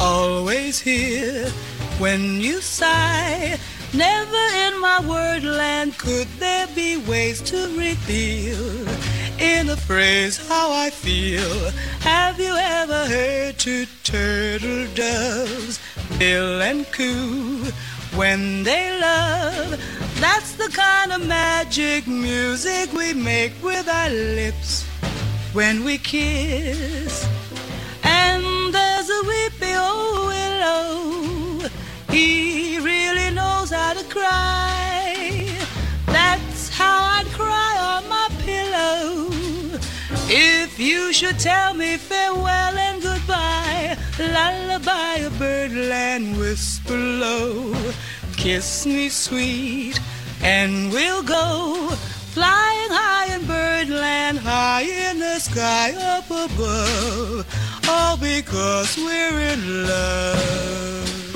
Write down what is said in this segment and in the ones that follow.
always hear when you sigh. Never in my word land could there be ways to reveal in a phrase how I feel. Have you ever heard two turtle doves bill and coo when they love? That's the kind of magic music we make with our lips when we kiss. If you should tell me farewell and goodbye, lullaby a birdland whisper low. Kiss me sweet, and we'll go flying high in birdland, high in the sky up above. All because we're in love.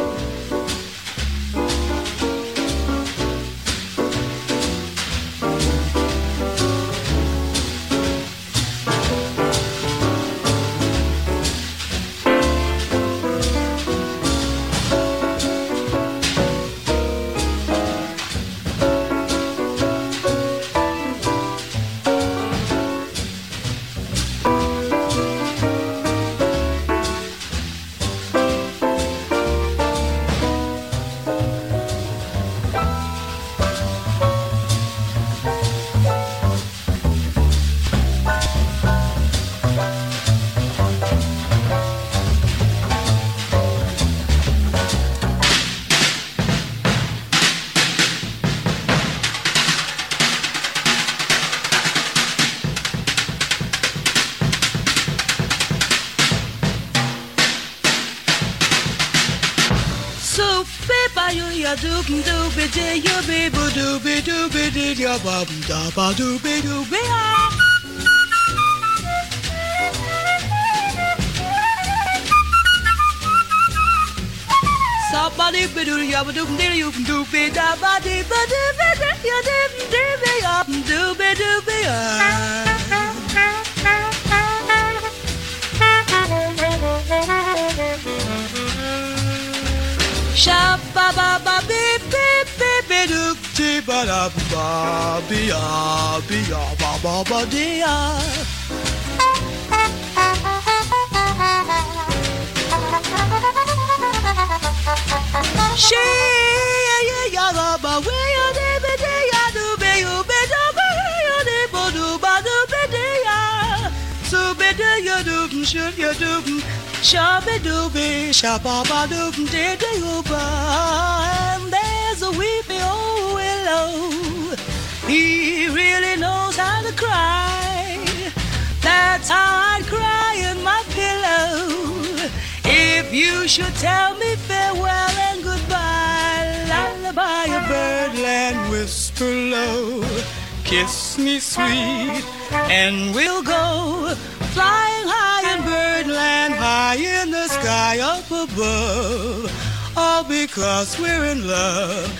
Doop doopy dee ya bee boo doopy doopy dee ya bum da ba doopy doopy ah. Somebody be do ya doop dee you doopy da ba dee ba doopy dee ya dee doopy ya doopy doopy ah. Shabba ba ba beep beep beep beep doop dee ba da ba be ya ba ba ba dee should ya do Shabby dooby, shabba doob, did the And there's a weepy old willow. He really knows how to cry. That's how I'd cry in my pillow. If you should tell me farewell and goodbye, lullaby a birdland whisper low. Kiss me sweet, and we'll go flying high birdland, high in the sky up above. All because we're in love.